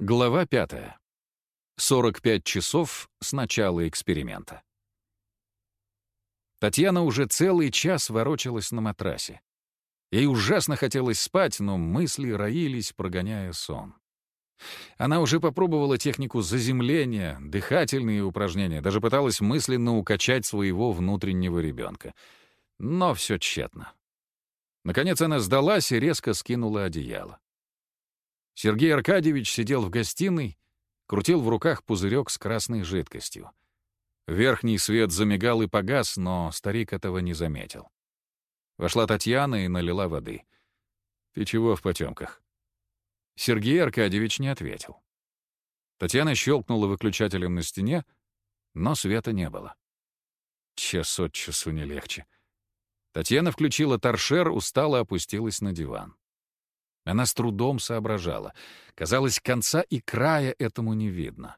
Глава 5. 45 часов с начала эксперимента. Татьяна уже целый час ворочалась на матрасе. Ей ужасно хотелось спать, но мысли роились, прогоняя сон. Она уже попробовала технику заземления, дыхательные упражнения, даже пыталась мысленно укачать своего внутреннего ребенка. Но все тщетно. Наконец она сдалась и резко скинула одеяло. Сергей Аркадьевич сидел в гостиной, крутил в руках пузырек с красной жидкостью. Верхний свет замигал и погас, но старик этого не заметил. Вошла Татьяна и налила воды. «Ты чего в потемках?» Сергей Аркадьевич не ответил. Татьяна щелкнула выключателем на стене, но света не было. Час от часу не легче. Татьяна включила торшер, устало опустилась на диван. Она с трудом соображала. Казалось, конца и края этому не видно.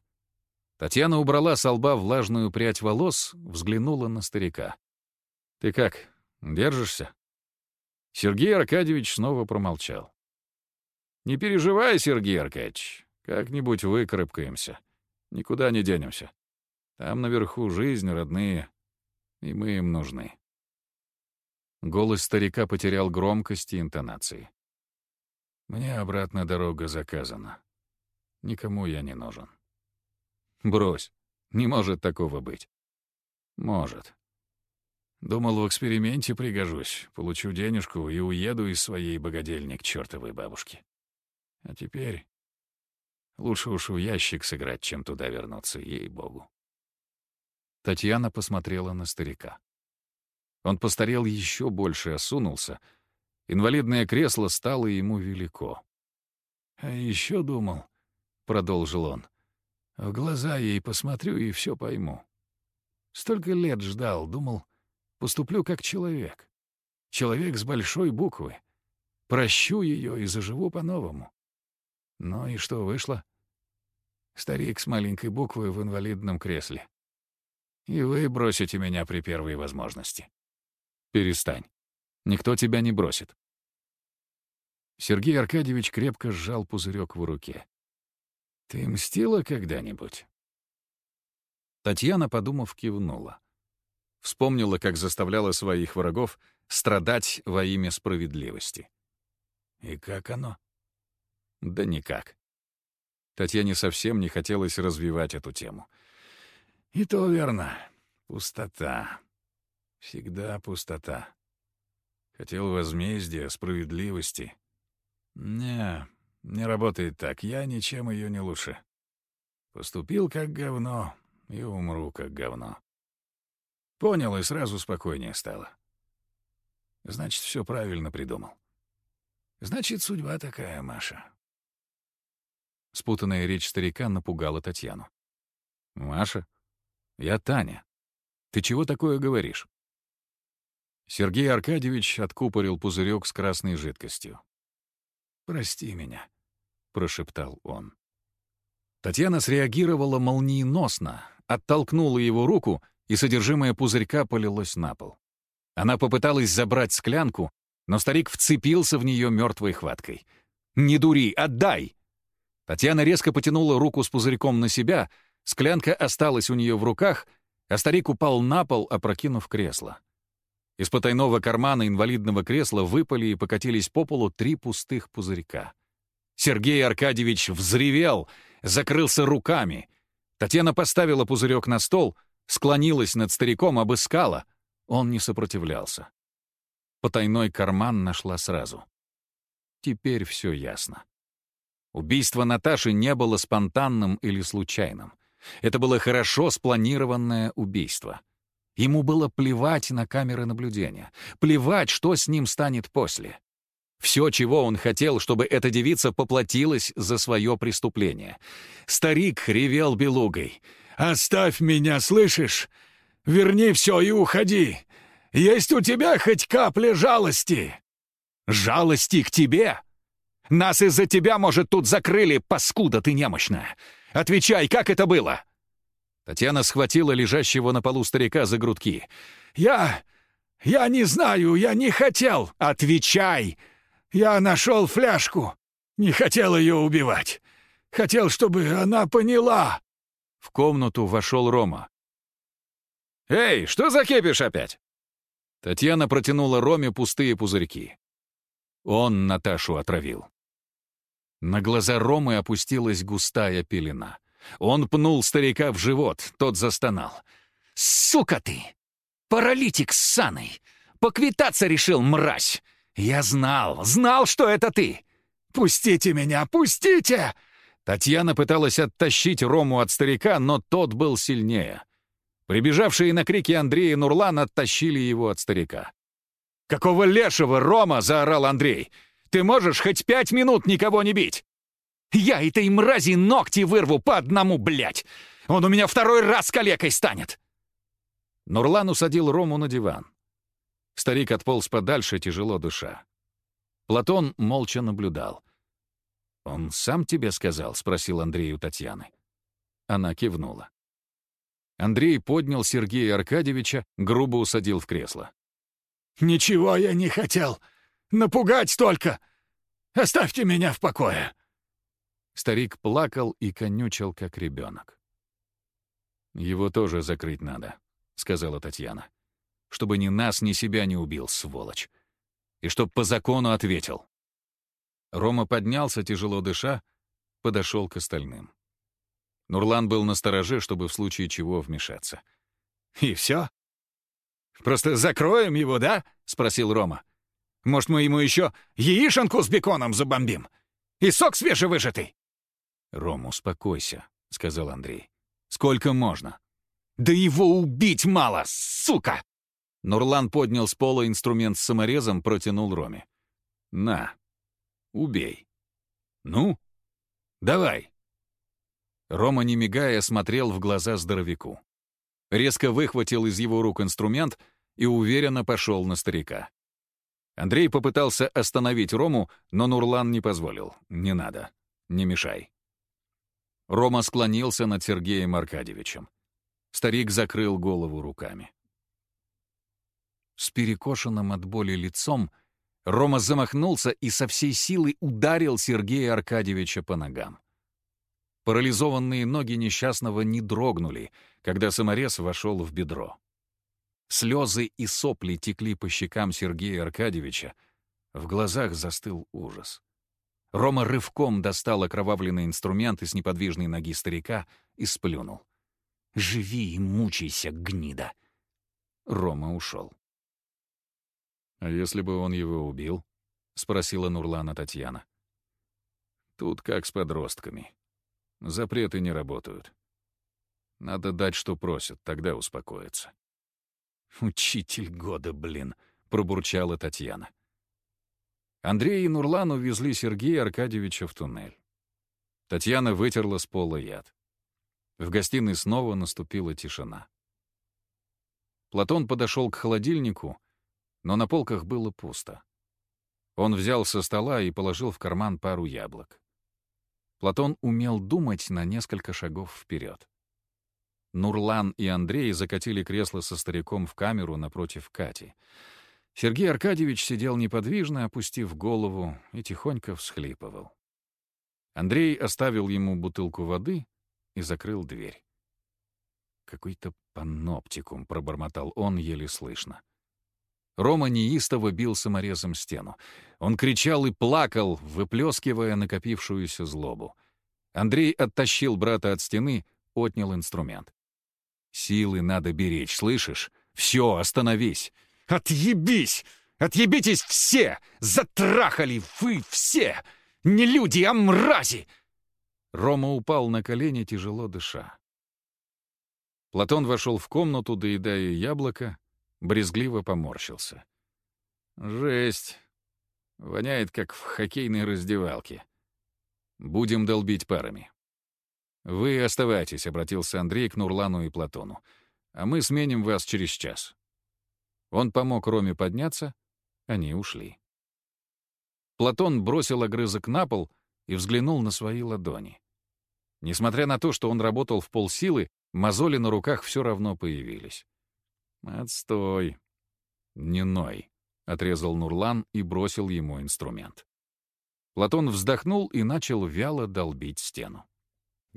Татьяна убрала с лба влажную прядь волос, взглянула на старика. «Ты как, держишься?» Сергей Аркадьевич снова промолчал. «Не переживай, Сергей Аркадьевич, как-нибудь выкарабкаемся. Никуда не денемся. Там наверху жизнь, родные, и мы им нужны». Голос старика потерял громкость и интонации. Мне обратно дорога заказана. Никому я не нужен. Брось. Не может такого быть. Может. Думал, в эксперименте пригожусь, получу денежку и уеду из своей богадельни к чертовой бабушке. А теперь лучше уж в ящик сыграть, чем туда вернуться, ей-богу. Татьяна посмотрела на старика. Он постарел еще больше, осунулся — Инвалидное кресло стало ему велико. «А еще думал», — продолжил он, — «в глаза ей посмотрю и все пойму. Столько лет ждал, думал, поступлю как человек. Человек с большой буквы. Прощу ее и заживу по-новому. Ну и что вышло? Старик с маленькой буквы в инвалидном кресле. И вы бросите меня при первой возможности. Перестань. Никто тебя не бросит. Сергей Аркадьевич крепко сжал пузырек в руке. «Ты мстила когда-нибудь?» Татьяна, подумав, кивнула. Вспомнила, как заставляла своих врагов страдать во имя справедливости. «И как оно?» «Да никак». Татьяне совсем не хотелось развивать эту тему. «И то верно. Пустота. Всегда пустота. Хотел возмездия, справедливости. Не, не работает так. Я ничем ее не лучше. Поступил как говно и умру как говно. Понял, и сразу спокойнее стало. Значит, все правильно придумал. Значит, судьба такая, Маша. Спутанная речь старика напугала Татьяну. «Маша? Я Таня. Ты чего такое говоришь?» Сергей Аркадьевич откупорил пузырек с красной жидкостью. «Прости меня», — прошептал он. Татьяна среагировала молниеносно, оттолкнула его руку, и содержимое пузырька полилось на пол. Она попыталась забрать склянку, но старик вцепился в нее мертвой хваткой. «Не дури, отдай!» Татьяна резко потянула руку с пузырьком на себя, склянка осталась у нее в руках, а старик упал на пол, опрокинув кресло. Из потайного кармана инвалидного кресла выпали и покатились по полу три пустых пузырька. Сергей Аркадьевич взревел, закрылся руками. Татьяна поставила пузырек на стол, склонилась над стариком, обыскала. Он не сопротивлялся. Потайной карман нашла сразу. Теперь все ясно. Убийство Наташи не было спонтанным или случайным. Это было хорошо спланированное убийство — Ему было плевать на камеры наблюдения, плевать, что с ним станет после. Все, чего он хотел, чтобы эта девица поплатилась за свое преступление. Старик ревел белугой. «Оставь меня, слышишь? Верни все и уходи. Есть у тебя хоть капля жалости?» «Жалости к тебе? Нас из-за тебя, может, тут закрыли, паскуда ты немощная. Отвечай, как это было?» Татьяна схватила лежащего на полу старика за грудки. «Я... я не знаю, я не хотел!» «Отвечай!» «Я нашел фляжку. Не хотел ее убивать. Хотел, чтобы она поняла!» В комнату вошел Рома. «Эй, что за кипиш опять?» Татьяна протянула Роме пустые пузырьки. Он Наташу отравил. На глаза Ромы опустилась густая пелена. Он пнул старика в живот, тот застонал. «Сука ты! Паралитик с саной! Поквитаться решил, мразь! Я знал, знал, что это ты! Пустите меня, пустите!» Татьяна пыталась оттащить Рому от старика, но тот был сильнее. Прибежавшие на крики Андрей и Нурлан оттащили его от старика. «Какого лешего, Рома!» — заорал Андрей. «Ты можешь хоть пять минут никого не бить?» «Я этой мрази ногти вырву по одному, блядь! Он у меня второй раз калекой станет!» Нурлан усадил Рому на диван. Старик отполз подальше, тяжело дыша. Платон молча наблюдал. «Он сам тебе сказал?» — спросил Андрей у Татьяны. Она кивнула. Андрей поднял Сергея Аркадьевича, грубо усадил в кресло. «Ничего я не хотел. Напугать только. Оставьте меня в покое». Старик плакал и конючил, как ребенок. «Его тоже закрыть надо», — сказала Татьяна. «Чтобы ни нас, ни себя не убил, сволочь и чтоб по закону ответил. Рома поднялся, тяжело дыша, подошел к остальным. Нурлан был на стороже, чтобы в случае чего вмешаться. «И все? Просто закроем его, да?» — спросил Рома. «Может, мы ему еще яишенку с беконом забомбим? И сок свежевыжатый?» «Ром, успокойся», — сказал Андрей. «Сколько можно?» «Да его убить мало, сука!» Нурлан поднял с пола инструмент с саморезом, протянул Роме. «На, убей». «Ну, давай». Рома, не мигая, смотрел в глаза здоровяку. Резко выхватил из его рук инструмент и уверенно пошел на старика. Андрей попытался остановить Рому, но Нурлан не позволил. «Не надо. Не мешай». Рома склонился над Сергеем Аркадьевичем. Старик закрыл голову руками. С перекошенным от боли лицом Рома замахнулся и со всей силы ударил Сергея Аркадьевича по ногам. Парализованные ноги несчастного не дрогнули, когда саморез вошел в бедро. Слезы и сопли текли по щекам Сергея Аркадьевича, в глазах застыл ужас. Рома рывком достал окровавленный инструмент из неподвижной ноги старика и сплюнул. «Живи и мучайся, гнида!» Рома ушел. «А если бы он его убил?» — спросила Нурлана Татьяна. «Тут как с подростками. Запреты не работают. Надо дать, что просят, тогда успокоятся». «Учитель года, блин!» — пробурчала Татьяна. Андрей и Нурлан увезли Сергея Аркадьевича в туннель. Татьяна вытерла с пола яд. В гостиной снова наступила тишина. Платон подошел к холодильнику — но на полках было пусто. Он взял со стола и положил в карман пару яблок. Платон умел думать на несколько шагов вперед. Нурлан и Андрей закатили кресло со стариком в камеру напротив Кати. Сергей Аркадьевич сидел неподвижно, опустив голову, и тихонько всхлипывал. Андрей оставил ему бутылку воды и закрыл дверь. «Какой-то паноптикум», — пробормотал он еле слышно. Рома неистово бил саморезом стену. Он кричал и плакал, выплескивая накопившуюся злобу. Андрей оттащил брата от стены, отнял инструмент. «Силы надо беречь, слышишь? Все, остановись!» «Отъебись! Отъебитесь все! Затрахали вы все! Не люди, а мрази!» Рома упал на колени, тяжело дыша. Платон вошел в комнату, доедая яблоко, брезгливо поморщился. «Жесть. Воняет, как в хоккейной раздевалке. Будем долбить парами». «Вы оставайтесь», — обратился Андрей к Нурлану и Платону. «А мы сменим вас через час». Он помог Роме подняться, они ушли. Платон бросил огрызок на пол и взглянул на свои ладони. Несмотря на то, что он работал в полсилы, мозоли на руках все равно появились. «Отстой!» «Не ной!» — отрезал Нурлан и бросил ему инструмент. Платон вздохнул и начал вяло долбить стену.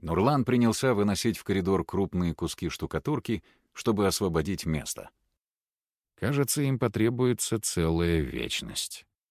Нурлан принялся выносить в коридор крупные куски штукатурки, чтобы освободить место. Кажется, им потребуется целая вечность.